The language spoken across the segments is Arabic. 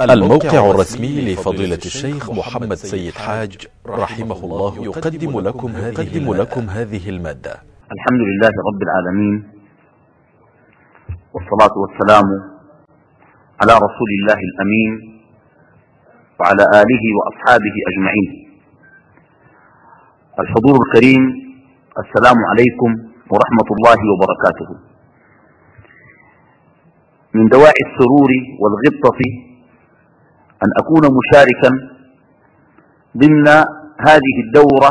الموقع الرسمي لفضيلة الشيخ محمد سيد حاج رحمه الله يقدم لكم هذه, لكم هذه ا ل م ا د ة الحمد لله رب العالمين والصلاة والسلام على رسول الله الأمين وعلى آله وأصحابه أجمعين. الحضور الكريم السلام عليكم ورحمة الله وبركاته. من دواعي السرور والغبطة أن أكون مشاركا ضمن هذه الدورة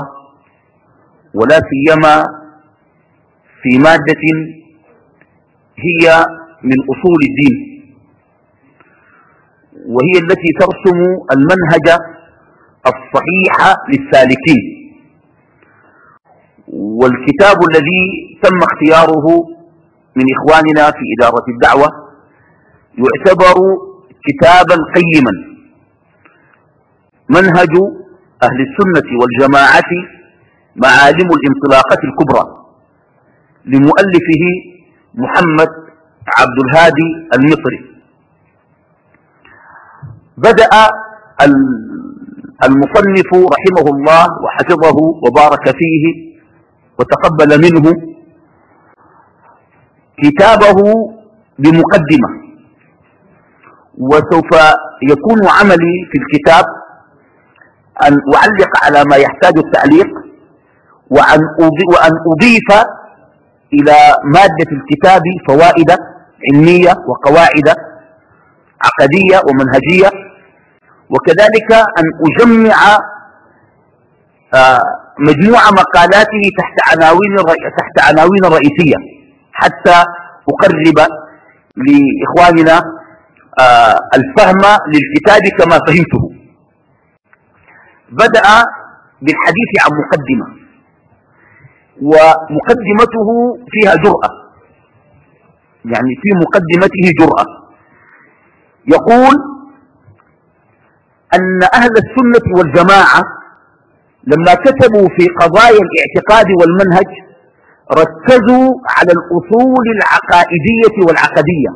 ولا سيما في مادة هي من أصول الدين وهي التي ترسم المنهج الصحيح للسالكين. والكتاب الذي تم اختياره من إخواننا في إدارة الدعوة يعتبر كتابا قيما. منهج أهل السنة والجماعة معالم الانطلاقة الكبرى لمؤلفه محمد عبد الهادي المصري. بدأ المصنف رحمه الله وحفظه وبارك فيه وتقبل منه كتابه بمقدمة. وسوف يكون عملي في الكتاب أن أعلق على ما يحتاج التعليق وأن وأن أضيف إلى مادة الكتاب فوائد علمية وقواعد عقدية ومنهجية وكذلك أن أجمع آه، مجموع مقالاته تحت عناوين تحت عناوين رئيسية حتى أقرب لإخواننا آه، الفهم للكتاب كما فهمته. بدأ بالحديث عن مقدمة. ومقدمته فيها جرأة. يعني في مقدمته جرأة. يقول أن أهل السنة والجماعة لما كتبوا في قضايا الاعتقاد والمنهج ركزوا على الأصول العقائدية والعقدية.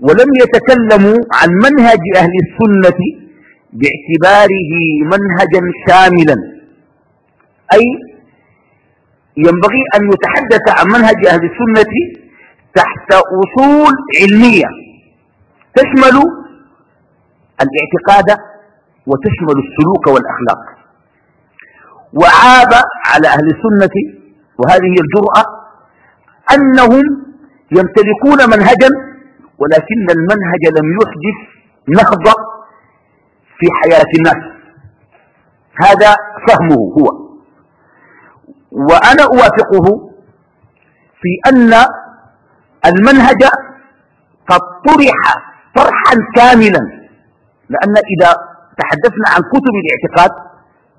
ولم يتكلموا عن منهج أهل السنة باعتباره منهجا شاملا. أي ينبغي أن يتحدث عن منهج أهل السنة تحت أصول علمية. تشمل الاعتقاد وتشمل السلوك والأخلاق. وعاب على أهل السنة وهذه الجرأة أنهم يمتلكون منهجا ولكن المنهج لم يحدث نهضة في حياة الناس. هذا فهمه هو. وأنا أوافقه في أن المنهج قد طرح طرحا كاملا. لأن إذا تحدثنا عن كتب الاعتقاد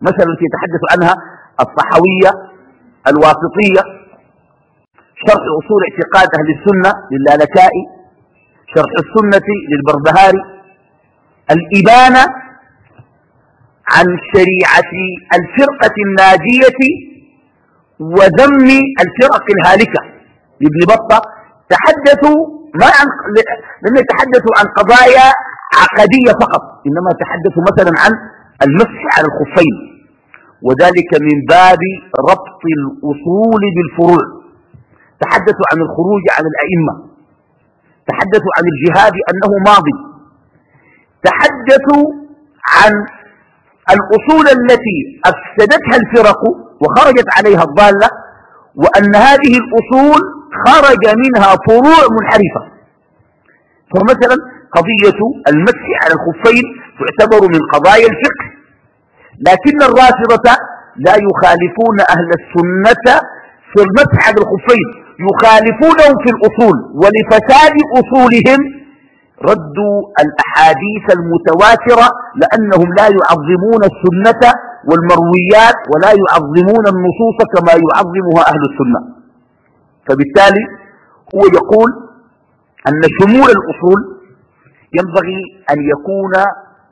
مثلا يتحدث عنها الصحوية الواسطية شرح أصول اعتقاد أهل السنة للآلكائي شرح السنة للبربهاري الإبانة عن شريعة الفرقة الناجية وذم الفرق الهالكة. لابن بطة تحدثوا ما عن لم يتحدثوا عن قضايا عقدية فقط إنما تحدثوا مثلا عن المسح على الخفين وذلك من باب ربط الأصول بالفروع. تحدثوا عن الخروج عن الأئمة تحدثوا عن الجهاد أنه ماضي تحدثوا عن الأصول التي أفسدتها الفرق وخرجت عليها الضالة وأن هذه الأصول خرج منها فروع منحرفة. فمثلا قضية المسح على الخفين تعتبر من قضايا الفقه لكن الرافضة لا يخالفون أهل السنة في المسح على الخفين يخالفونهم في الأصول ولفساد أصولهم ردوا الأحاديث المتواترة لأنهم لا يعظمون السنة والمرويات ولا يعظمون النصوص كما يعظمها أهل السنة. فبالتالي هو يقول أن شمول الأصول ينبغي أن يكون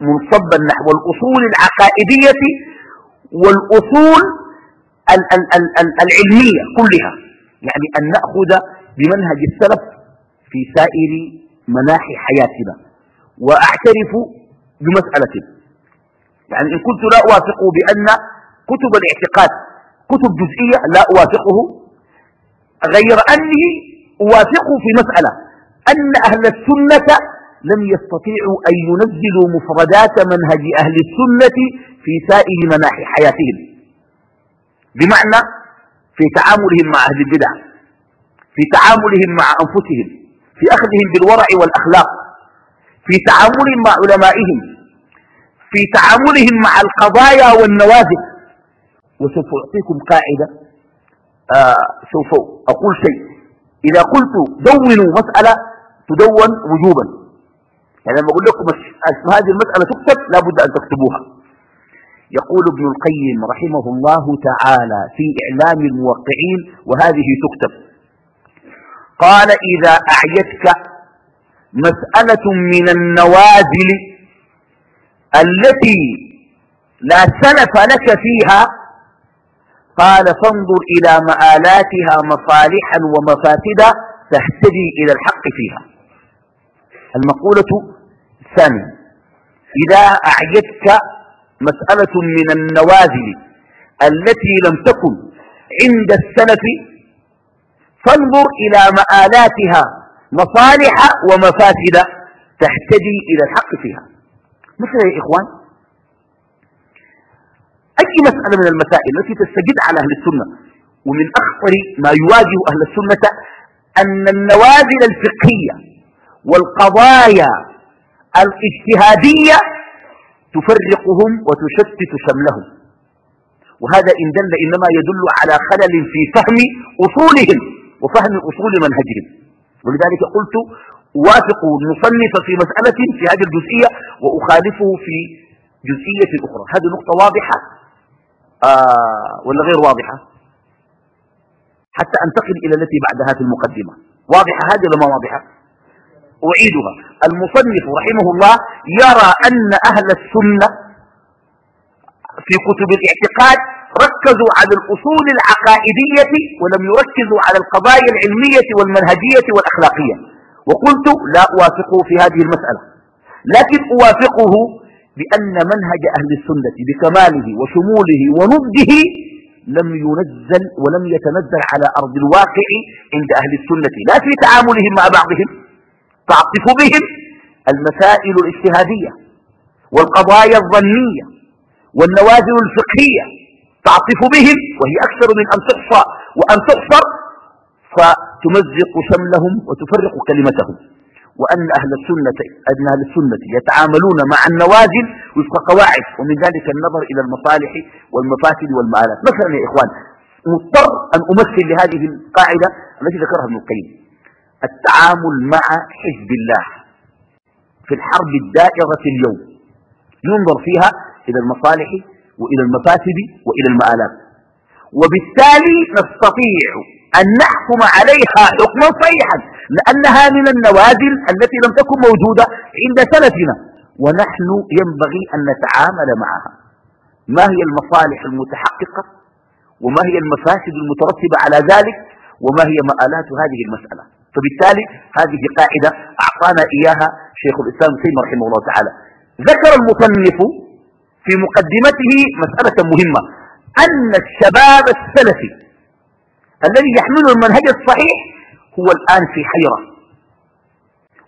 منصبا نحو الأصول العقائدية والأصول العلمية كلها. يعني أن نأخذ بمنهج السلف في سائر مناحي حياتنا. وأعترف بمسألة. يعني إن كنت لا أوافقه بأن كتب الاعتقاد كتب جزئية لا أوافقه غير أني أوافقه في مسألة أن أهل السنة لم يستطيعوا أن ينزلوا مفردات منهج أهل السنة في سائر مناحي حياتهم. بمعنى في تعاملهم مع أهل البدع في تعاملهم مع أنفسهم في أخذهم بالورع والأخلاق. في تعاملهم مع علمائهم في تعاملهم مع القضايا والنوازل. وسوف أعطيكم قاعدة آه سوف أقول شيء. إذا قلت دونوا مسألة تدون وجوبا. يعني لما أقول لكم هذه المسألة تكتب لا بد أن تكتبوها. يقول ابن القيم رحمه الله تعالى في إعلام الموقعين وهذه تكتب. قال إذا أعيتك مسألة من النوازل التي لا سلف لك فيها. قال فانظر إلى مآلاتها مصالحا ومفاسدا تهتدي إلى الحق فيها. المقولة الثانية إذا أعيتك مسألة من النوازل التي لم تكن عند السلف فانظر إلى مآلاتها مصالح ومفاسد تهتدي إلى الحق فيها. مثل يا إخوان أي مسألة من المسائل التي تستجد على أهل السنة ومن أخطر ما يواجه أهل السنة أن النوازل الفقهية والقضايا الاجتهادية تفرقهم وتشتت شملهم. وهذا إن دل إنما يدل على خلل في فهم أصولهم وفهم أصول منهجهم. ولذلك قلت أوافق المصنف في مسألة في هذه الجزئية وأخالفه في جزئية أخرى. هذه نقطة واضحة؟ آه ولا غير واضحة؟ حتى أنتقل إلى التي بعدها في المقدمة. واضحة هذه ولا ما واضحة؟ أعيدها. المصنف رحمه الله يرى أن أهل السنة في كتب الاعتقاد ركزوا على الأصول العقائدية ولم يركزوا على القضايا العلمية والمنهجية والأخلاقية. وقلت لا أوافقه في هذه المسألة. لكن أوافقه بأن منهج أهل السنة بكماله وشموله ونضجه لم ينزل ولم يتنزل على أرض الواقع عند أهل السنة. لا في تعاملهم مع بعضهم تعطف بهم المسائل الاجتهادية والقضايا الظنية والنوازل الفقهية تعطف بهم وهي أكثر من أن تحصى وأن تحصر فتمزق شملهم وتفرق كلمتهم. وأن أهل السنة أن أهل السنة يتعاملون مع النوازل وفق قواعد ومن ذلك النظر إلى المصالح والمفاسد والمآلات. مثلا يا إخوان مضطر أن أمثل لهذه القاعدة التي ذكرها ابن القيم. التعامل مع حزب الله في الحرب الدائرة اليوم. ينظر فيها إلى المصالح وإلى المفاسد وإلى المآلات. وبالتالي نستطيع أن نحكم عليها حكما صحيحا لأنها من النوازل التي لم تكن موجودة عند سلفنا ونحن ينبغي أن نتعامل معها. ما هي المصالح المتحققة؟ وما هي المفاسد المترتبة على ذلك؟ وما هي مآلات هذه المسألة؟ فبالتالي هذه قاعدة أعطانا إياها شيخ الإسلام سيم رحمه الله تعالى. ذكر المصنف في مقدمته مسألة مهمة. أن الشباب السلفي الذي يحمل المنهج الصحيح هو الآن في حيرة.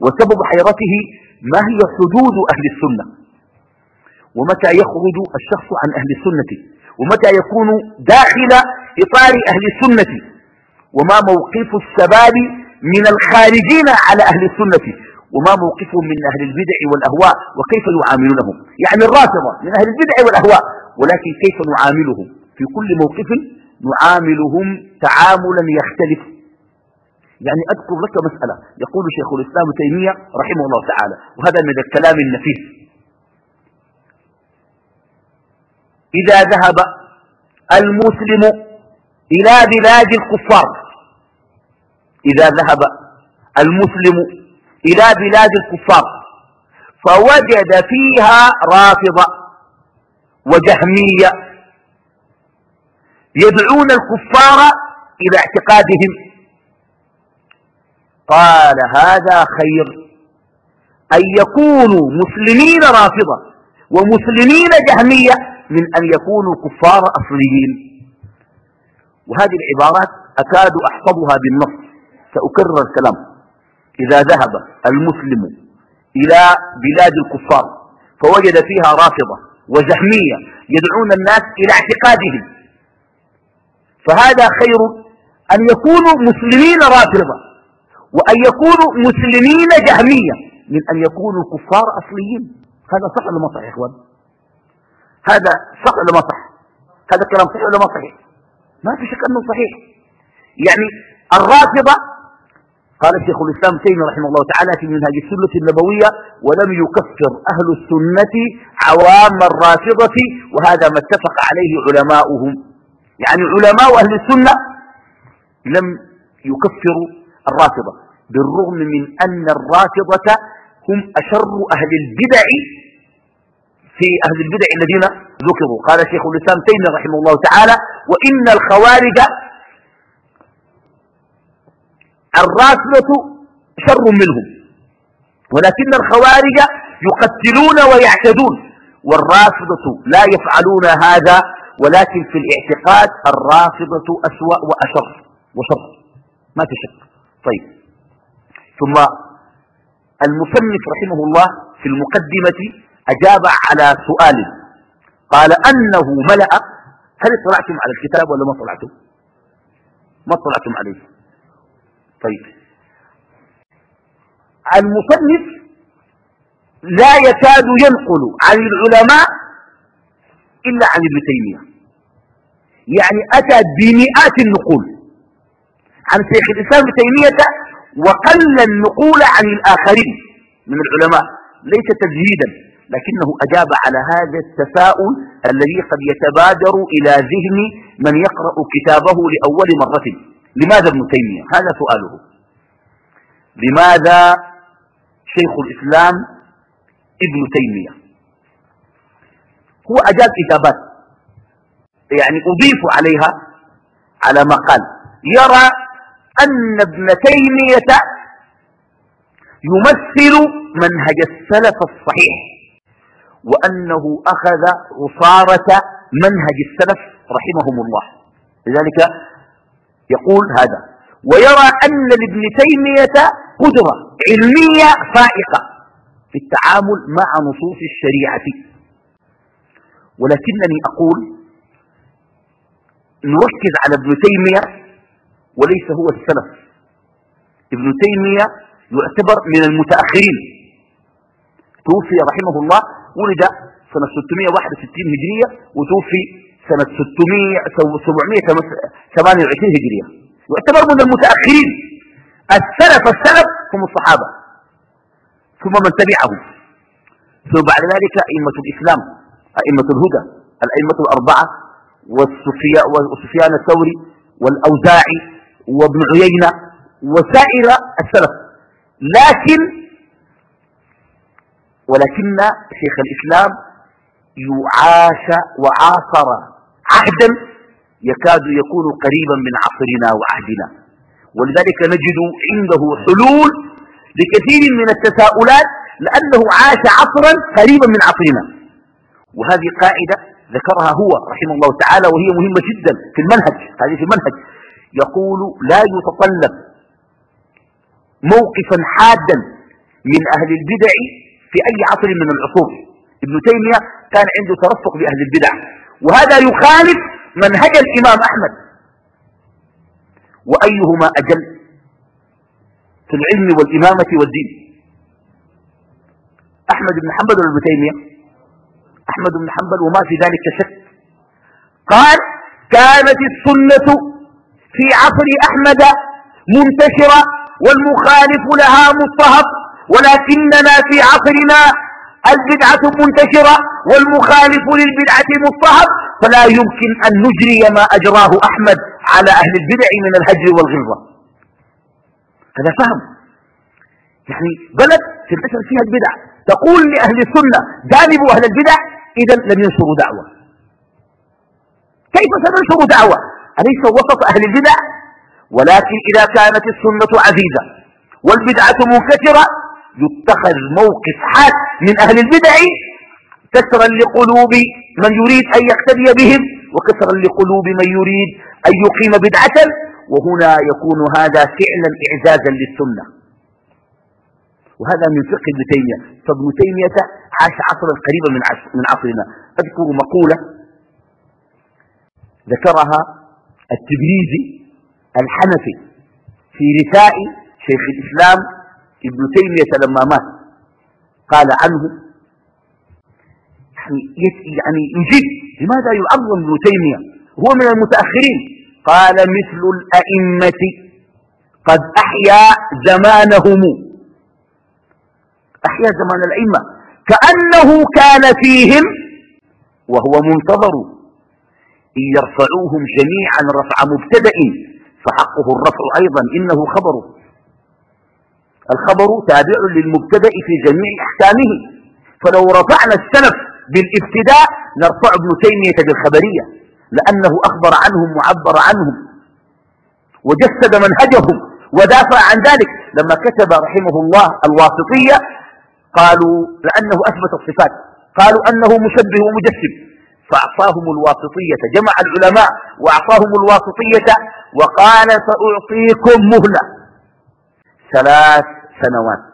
وسبب حيرته ما هي حدود أهل السنة. ومتى يخرج الشخص عن أهل السنة؟ ومتى يكون داخل إطار أهل السنة؟ وما موقف الشباب من الخارجين على أهل السنة؟ وما موقفهم من أهل البدع والأهواء وكيف يعاملونهم؟ يعني الرافضة من أهل البدع والأهواء ولكن كيف نعاملهم؟ في كل موقف نعاملهم تعاملا يختلف. يعني أذكر لك مسألة يقول شيخ الإسلام تيمية رحمه الله تعالى وهذا من الكلام النفيس. إذا ذهب المسلم إلى بلاد الكفار إذا ذهب المسلم إلى بلاد الكفار فوجد فيها رافضة وجهمية يدعون الكفار إلى اعتقادهم. قال هذا خير أن يكونوا مسلمين رافضة ومسلمين جهمية من أن يكونوا كفار أصليين. وهذه العبارات أكاد أحفظها بالنص سأكرر الكلام. إذا ذهب المسلم إلى بلاد الكفار فوجد فيها رافضة وجهمية يدعون الناس إلى اعتقادهم. فهذا خير أن يكونوا مسلمين رافضة وأن يكونوا مسلمين جهمية من أن يكونوا كفار أصليين. هذا صح ولا ما يا إخوان؟ هذا صح ولا ما صح؟ هذا كلام صحيح ولا ما صحيح؟ ما في شك أنه صحيح. يعني الرافضة قال الشيخ الإسلام تيمي رحمه الله تعالى في منهج السنة النبوية ولم يكفر أهل السنة عوام الرافضة وهذا ما اتفق عليه علماؤهم. يعني علماء أهل السنة لم يكفروا الرافضة بالرغم من أن الرافضة هم أشر أهل البدع في أهل البدع الذين ذكروا. قال شيخ الإسلام تيمية رحمه الله تعالى وإن الخوارج الرافضة شر منهم. ولكن الخوارج يقتلون ويعتدون. والرافضة لا يفعلون هذا ولكن في الاعتقاد الرافضة أسوأ وأشر وشر. ما في شك. طيب. ثم المصنف رحمه الله في المقدمة أجاب على سؤال قال أنه ملأ. هل اطلعتم على الكتاب ولا ما طلعتم ما طلعتم عليه. طيب. المصنف لا يكاد ينقل عن العلماء إلا عن ابن تيمية. يعني أتى بمئات النقول عن شيخ الإسلام ابن تيمية وقل النقول عن الآخرين من العلماء. ليس تجهيدا لكنه أجاب على هذا التساؤل الذي قد يتبادر إلى ذهن من يقرأ كتابه لأول مرة. لماذا ابن تيمية؟ هذا سؤاله. لماذا شيخ الإسلام ابن تيمية؟ هو أجاب إجابات. يعني أضيف عليها على ما قال. يرى أن ابن تيمية يمثل منهج السلف الصحيح وأنه أخذ عصارة منهج السلف رحمهم الله. لذلك يقول هذا. ويرى أن لابن تيمية قدرة علمية فائقة في التعامل مع نصوص الشريعة. ولكنني أقول نركز على ابن تيمية وليس هو السلف. ابن تيمية يعتبر من المتأخرين. توفي رحمه الله ولد سنة 661 هجرية وتوفي سنة 600 728 هجرية. يعتبر من المتأخرين. السلف السلف هم الصحابة. ثم من تبعهم. ثم بعد ذلك أئمة الإسلام أئمة الهدى الأئمة الأربعة والسفيان الثوري والأوزاعي وابن عيينة وسائر السلف. لكن ولكن شيخ الإسلام يعاش وعاصر عهدا يكاد يكون قريبا من عصرنا وعهدنا. ولذلك نجد عنده حلول لكثير من التساؤلات لأنه عاش عصرا قريبا من عصرنا. وهذه قاعدة ذكرها هو رحمه الله تعالى وهي مهمة جدا في المنهج هذه في المنهج. يقول لا يتطلب موقفا حادا من أهل البدع في أي عصر من العصور. ابن تيمية كان عنده ترفق بأهل البدع. وهذا يخالف منهج الإمام أحمد. وأيهما أجل في العلم والإمامة والدين؟ أحمد بن حنبل ولا ابن تيمية أحمد بن حنبل وما في ذلك شك. قال كانت السنة في عصر أحمد منتشرة والمخالف لها مضطهد ولكننا في عصرنا البدعة منتشرة والمخالف للبدعة مضطهد فلا يمكن أن نجري ما أجراه أحمد على أهل البدع من الهجر والغلظة هذا فهم. يعني بلد تنتشر فيها البدع. تقول لأهل السنة جانبوا أهل البدع إذا لم ينشروا دعوة. كيف سننشر دعوة؟ أليس وسط أهل البدع؟ ولكن إذا كانت السنة عزيزة والبدعة منكسرة يتخذ موقف حاد من أهل البدع كسرا لقلوب من يريد أن يقتدي بهم وكسرا لقلوب من يريد أن يقيم بدعة وهنا يكون هذا فعلا إعزازا للسنة. وهذا من فقه ابن تيمية. فابن تيمية عاش عصرا قريبا من, عصرنا. أذكر مقولة ذكرها التبريزي الحنفي في رثاء شيخ الإسلام ابن تيمية لما مات. قال عنه يعني, يعني لماذا يعظم ابن تيمية؟ هو من المتأخرين. قال مثل الأئمة قد أحيا زمانهم. أحيا زمان الأئمة. كأنه كان فيهم وهو منتظر. إن يرفعوهم جميعا رفع مبتدأ فحقه الرفع أيضا. إنه خبر. الخبر تابع للمبتدأ في جميع أحكامه. فلو رفعنا السلف بالابتداء نرفع ابن تيمية بالخبرية لأنه أخبر عنهم وعبر عنهم وجسد منهجهم ودافع عن ذلك. لما كتب رحمه الله الواسطية قالوا لأنه أثبت الصفات قالوا أنه مشبه ومجسم فأعطاهم الواسطية جمع العلماء وأعطاهم الواسطية وقال سأعطيكم مهلة. ثلاث سنوات.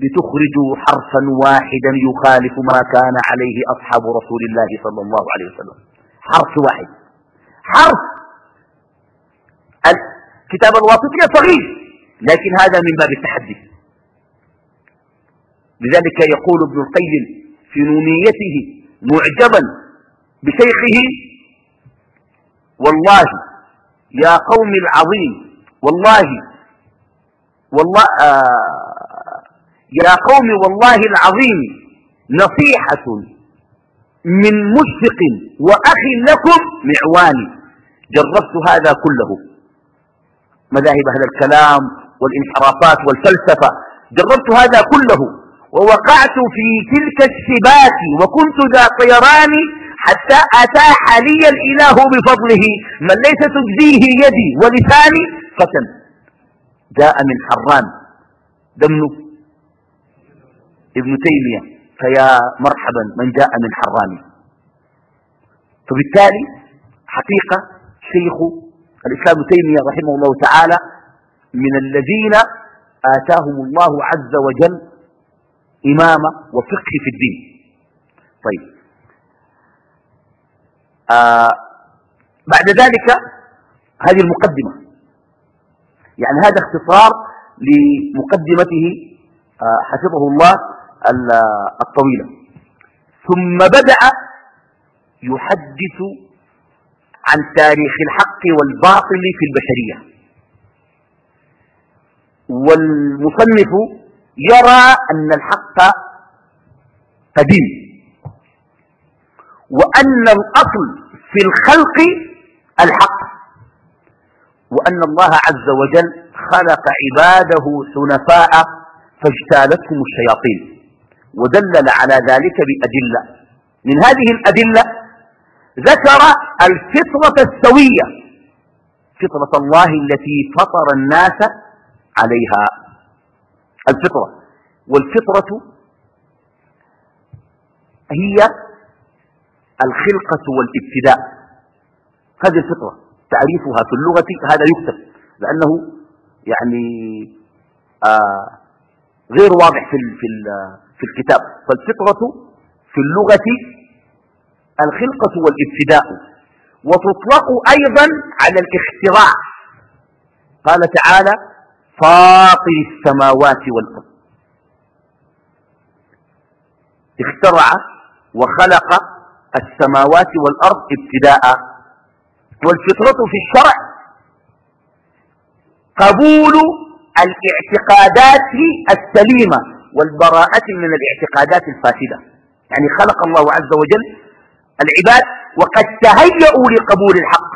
لتخرجوا حرفا واحدا يخالف ما كان عليه أصحاب رسول الله صلى الله عليه وسلم. حرف واحد. حرف. الكتاب الواسطية صغير. لكن هذا من باب التحدي. لذلك يقول ابن القيم في نونيته معجبا بشيخه والله يا قوم العظيم والله والله آه يا قوم والله العظيم نصيحة من مشفق وأخ لكم معواني جربت هذا كله. مذاهب أهل الكلام والانحرافات والفلسفة جربت هذا كله. ووقعت في تلك السبات وكنت ذا طيران حتى أتاح لي الإله بفضله من ليس تجزيه يدي ولساني فتن جاء من حران دمه ابن تيمية فيا مرحبا من جاء من حران فبالتالي حقيقة شيخ الإسلام ابن تيمية رحمه الله تعالى من الذين آتاهم الله عز وجل إمامة وفقه في الدين. طيب. آه بعد ذلك هذه المقدمة. يعني هذا اختصار لمقدمته آه حفظه الله الطويلة. ثم بدأ يحدث عن تاريخ الحق والباطل في البشرية. والمصنف يرى أن الحق قديم وأن الأصل في الخلق الحق وأن الله عز وجل خلق عباده حنفاء فاجتالتهم الشياطين. ودلل على ذلك بأدلة. من هذه الأدلة ذكر الفطرة السوية فطرة الله التي فطر الناس عليها. الفطرة والفطرة هي الخلقة والابتداء. هذه الفطرة تعريفها في اللغة هذا يكتب لأنه يعني آه غير واضح في في في الكتاب. فالفطرة في اللغة الخلقة والابتداء وتطلق أيضا على الاختراع. قال تعالى فاطر السماوات والأرض. اخترع وخلق السماوات والأرض ابتداء. والفطرة في الشرع قبول الاعتقادات السليمة. والبراءة من الاعتقادات الفاسدة. يعني خلق الله عز وجل العباد وقد تهيأوا لقبول الحق.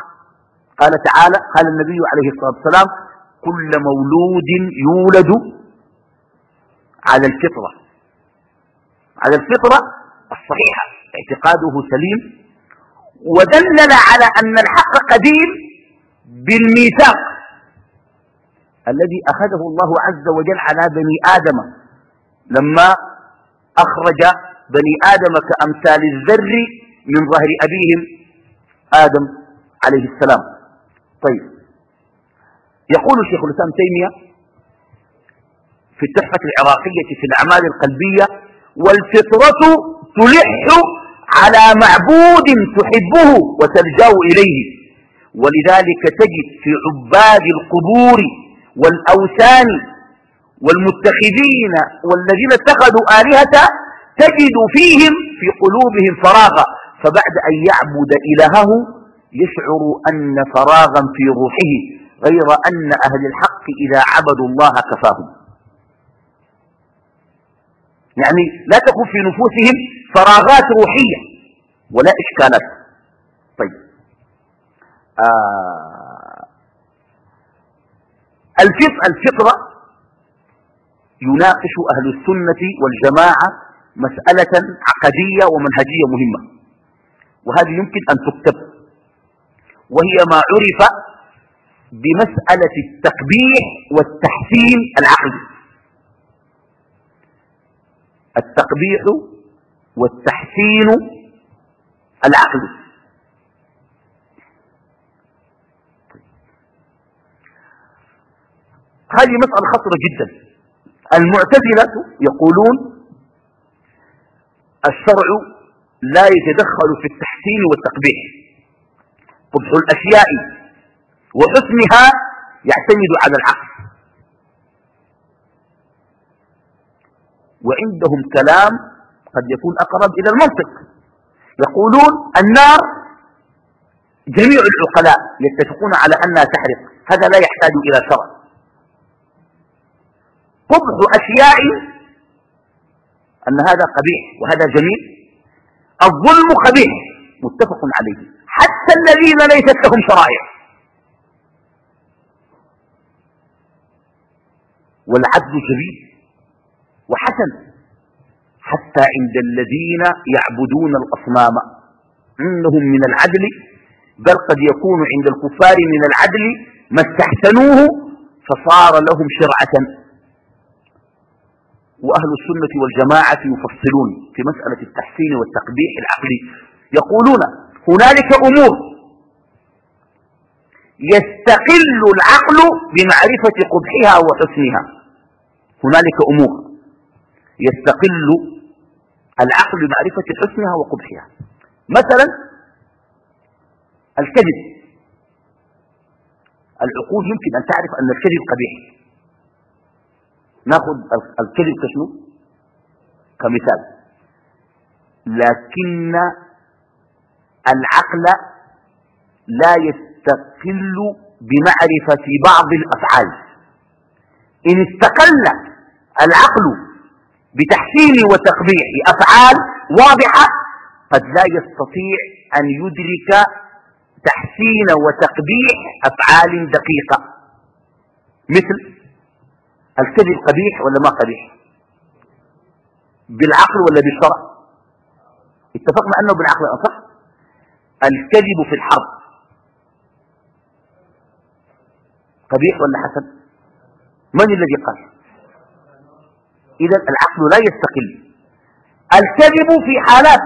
قال تعالى قال النبي عليه الصلاة والسلام كل مولود يولد على الفطرة. على الفطرة الصحيحة. اعتقاده سليم. ودلل على أن الحق قديم بالميثاق الذي أخذه الله عز وجل على بني آدم. لما أخرج بني آدم كأمثال الذر من ظهر أبيهم آدم عليه السلام. طيب. يقول الشيخ الإسلام تيمية في التحفة العراقية في الأعمال القلبية والفطرة تلح على معبود تحبه وتلجأ إليه. ولذلك تجد في عباد القبور والأوثان والمتخذين والذين اتخذوا آلهة تجد فيهم في قلوبهم فراغا. فبعد أن يعبد إلهه يشعر أن فراغا في روحه غير أن أهل الحق إذا عبدوا الله كفاهم. يعني لا تكون في نفوسهم فراغات روحية ولا إشكالات. طيب. آه. الفطرة يناقش أهل السنة والجماعة مسألة عقدية ومنهجية مهمة. وهذه يمكن أن تكتب. وهي ما عرف بمسألة التقبيح والتحسين العقلي التقبيح والتحسين العقلي هذه مسألة خطرة جدا. المعتزلة يقولون الشرع لا يتدخل في التحسين والتقبيح. قبح الأشياء وحسنها يعتمد على العقل. وعندهم كلام قد يكون أقرب إلى المنطق. يقولون النار جميع العقلاء يتفقون على أنها تحرق. هذا لا يحتاج إلى شرع. قبح أشياء أن هذا قبيح وهذا جميل. الظلم قبيح متفق عليه. حتى الذين ليست لهم شرائع. والعدل جميل وحسن. حتى عند الذين يعبدون الأصنام إنهم من العدل بل قد يكون عند الكفار من العدل ما استحسنوه فصار لهم شرعة. وأهل السنة والجماعة يفصلون في مسألة التحسين والتقبيح العقلي. يقولون هنالك أمور يستقل العقل بمعرفة قبحها وحسنها. هنالك أمور يستقل العقل بمعرفة حسنها وقبحها. مثلا الكذب. العقول يمكن أن تعرف أن الكذب قبيح. ناخذ الكذب كشنو كمثال. لكن العقل لا يستقل بمعرفة بعض الأفعال. إن استقل العقل بتحسين وتقبيح أفعال واضحة قد لا يستطيع أن يدرك تحسين وتقبيح أفعال دقيقة. مثل الكذب قبيح ولا ما قبيح؟ بالعقل ولا بالشرع؟ اتفقنا أنه بالعقل صح؟ الكذب في الحرب. قبيح ولا حسن؟ من الذي قال؟ اذا العقل لا يستقل. الكذب في حالات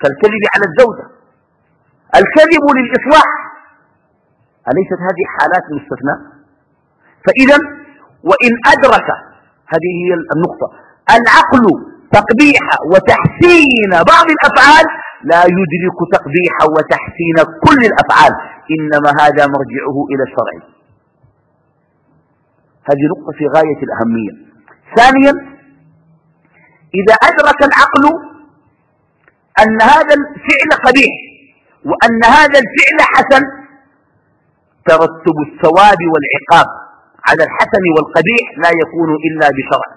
كالكذب على الزوجة. الكذب للإصلاح. أليست هذه حالات مستثناة؟ فاذا وإن أدرك هذه هي النقطة. العقل تقبيح وتحسين بعض الأفعال لا يدرك تقبيح وتحسين كل الأفعال إنما هذا مرجعه إلى الشرع. هذه نقطة في غاية الأهمية. ثانيا إذا أدرك العقل أن هذا الفعل قبيح وأن هذا الفعل حسن ترتب الثواب والعقاب. على الحسن والقبيح لا يكون إلا بشرع.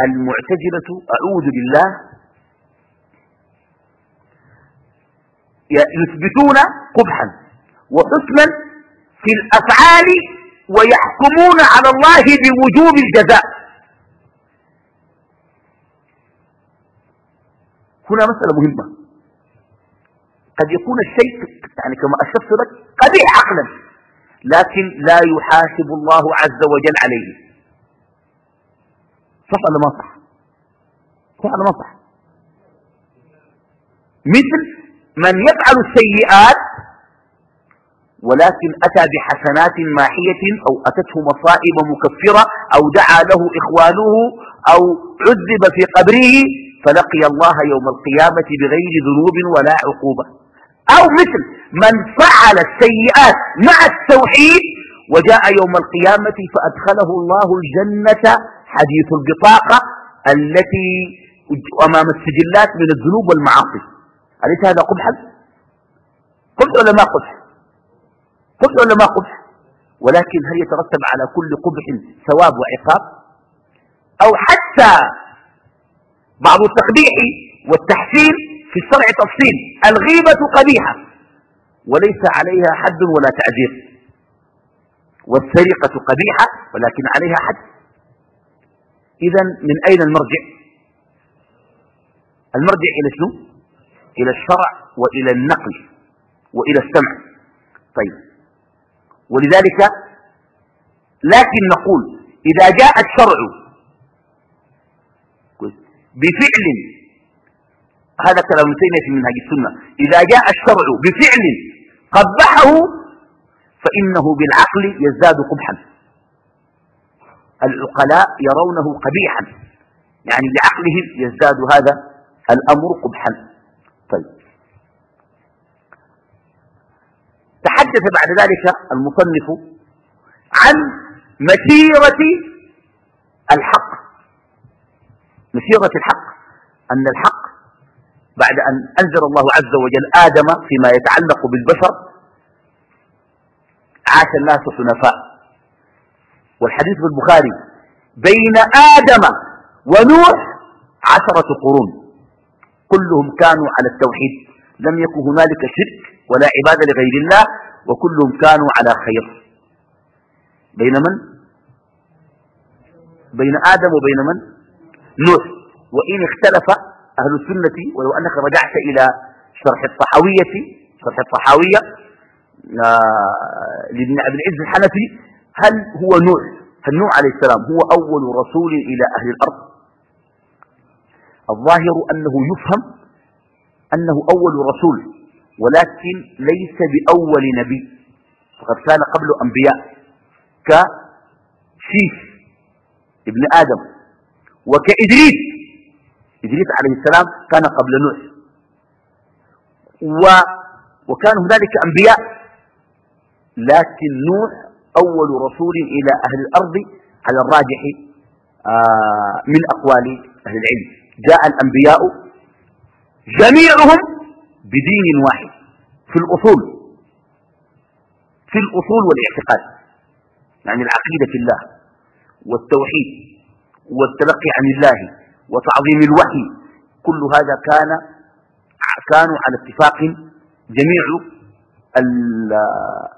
المعتزلة أعوذ بالله يثبتون قبحا وحسنا في الأفعال ويحكمون على الله بوجوب الجزاء. هنا مسألة مهمة. قد يكون الشيء يعني كما أشرت لك قبيح عقلا لكن لا يحاسب الله عز وجل عليه. صح ولا ما صح؟ صح ولا ما صح؟ مثل من يفعل السيئات ولكن أتى بحسنات ماحية أو أتته مصائب مكفرة أو دعا له إخوانه أو عذب في قبره فلقي الله يوم القيامة بغير ذنوب ولا عقوبة. أو مثل من فعل السيئات مع التوحيد وجاء يوم القيامة فأدخله الله الجنة حديث البطاقة التي أمام السجلات من الذنوب والمعاصي. أليس هذا قبحا؟ قبح ولا ما قبح؟ قبح ولا ما قبح؟ ولكن هل يترتب على كل قبح ثواب وعقاب؟ أو حتى بعض التقبيح والتحسين؟ في الشرع تفصيل. الغيبة قبيحة. وليس عليها حد ولا تعذير والسرقة قبيحة ولكن عليها حد. إذا من أين المرجع؟ المرجع إلى شنو؟ إلى الشرع وإلى النقل وإلى السمع. طيب. ولذلك لكن نقول إذا جاء الشرع بفعل هذا كلام تيمية في منهج السنة. إذا جاء الشرع بفعل قبحه فإنه بالعقل يزداد قبحا. العقلاء يرونه قبيحا. يعني بعقلهم يزداد هذا الأمر قبحا. طيب. تحدث بعد ذلك المصنف عن مسيرة الحق. مسيرة الحق. أن الحق بعد أن أنزل الله عز وجل آدم فيما يتعلق بالبشر عاش الناس حنفاء. والحديث في البخاري بين آدم ونوح عشرة قرون. كلهم كانوا على التوحيد. لم يكن هنالك شرك ولا عبادة لغير الله وكلهم كانوا على خير. بين من؟ بين آدم وبين من؟ نوح. وإن اختلف أهل السنة ولو أنك رجعت إلى شرح الطحاوية شرح الطحاوية آه، لابن أبي العز الحنفي هل هو نوح؟ هل نوح عليه السلام هو أول رسول إلى أهل الأرض؟ الظاهر أنه يفهم أنه أول رسول ولكن ليس بأول نبي فقد كان قبل أنبياء كشيف ابن آدم وكإدريس إدريس عليه السلام كان قبل نوح. و وكان هنالك أنبياء. لكن نوح أول رسول إلى أهل الأرض على الراجح آه، من أقوال أهل العلم. جاء الأنبياء جميعهم بدين واحد في الأصول. في الأصول والاعتقاد. يعني العقيدة في الله والتوحيد والتلقي عن الله وتعظيم الوحي. كل هذا كان كانوا على اتفاق جميع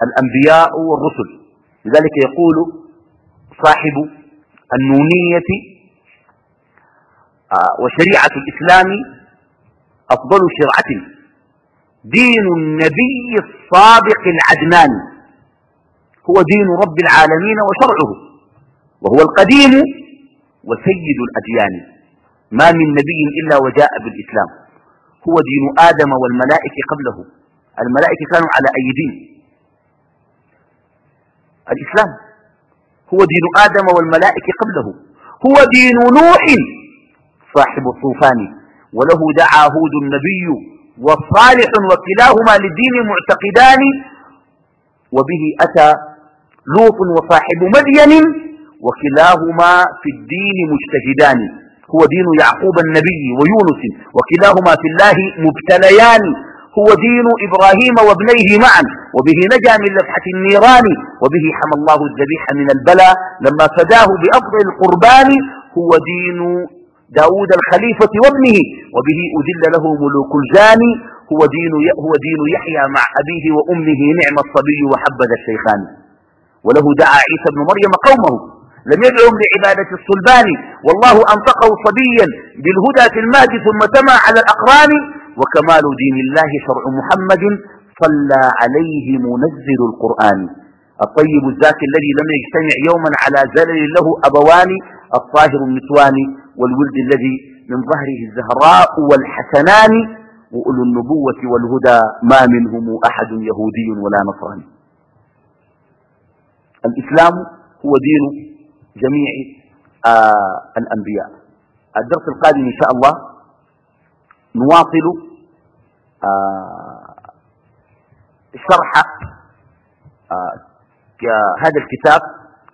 الأنبياء والرسل. لذلك يقول صاحب النونية آه، وشريعة الإسلام أفضل شرعة. دين النبي الصادق العدنان. هو دين رب العالمين وشرعه. وهو القديم وسيد الأديان. ما من نبي إلا وجاء بالإسلام. هو دين آدم والملائكة قبله. الملائكة كانوا على أي دين؟ الإسلام. هو دين آدم والملائكة قبله. هو دين نوح صاحب الطوفان. وله دعا هود النبي وصالح وكلاهما للدين معتقدان. وبه أتى لوط وصاحب مدين. وكلاهما في الدين مجتهدان. هو دين يعقوب النبي ويونس وكلاهما في الله مبتليان هو دين إبراهيم وابنيه معا وبه نجا من لفحة النيران وبه حمى الله الذبيح من البلاء لما فداه بأفضل القربان هو دين داود الخليفة وابنه وبه أذل له ملوك الجان هو دين, هو دين يحيى مع أبيه وأمه نعم الصبي وحبذ الشيخان. وله دعا عيسى بن مريم قومه. لم يدعهم لعبادة الصلبان. والله أنطقه صبيا بالهدى في المهد ثم تما على الأقران. وكمال دين الله شرع محمد صلى عليه منزل القرآن. الطيب الزاكي الذي لم يجتمع يوما على زلل له أبوان. الطاهر النسوان والولد الذي من ظهره الزهراء والحسنان. وأولو النبوة والهدى ما منهم أحد يهودي ولا نصراني. الإسلام هو دين جميع آه الأنبياء. الدرس القادم إن شاء الله نواصل آه شرح آه هذا الكتاب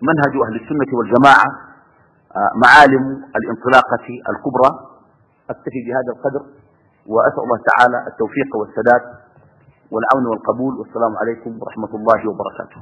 منهج أهل السنة والجماعة آه معالم الانطلاقة الكبرى. أكتفي بهذا القدر وأسأل الله تعالى التوفيق والسداد والعون والقبول. والسلام عليكم ورحمة الله وبركاته.